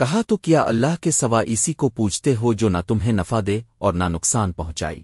کہا تو کیا اللہ کے سوا اسی کو پوچھتے ہو جو نہ تمہیں نفع دے اور نہ نقصان پہنچائی؟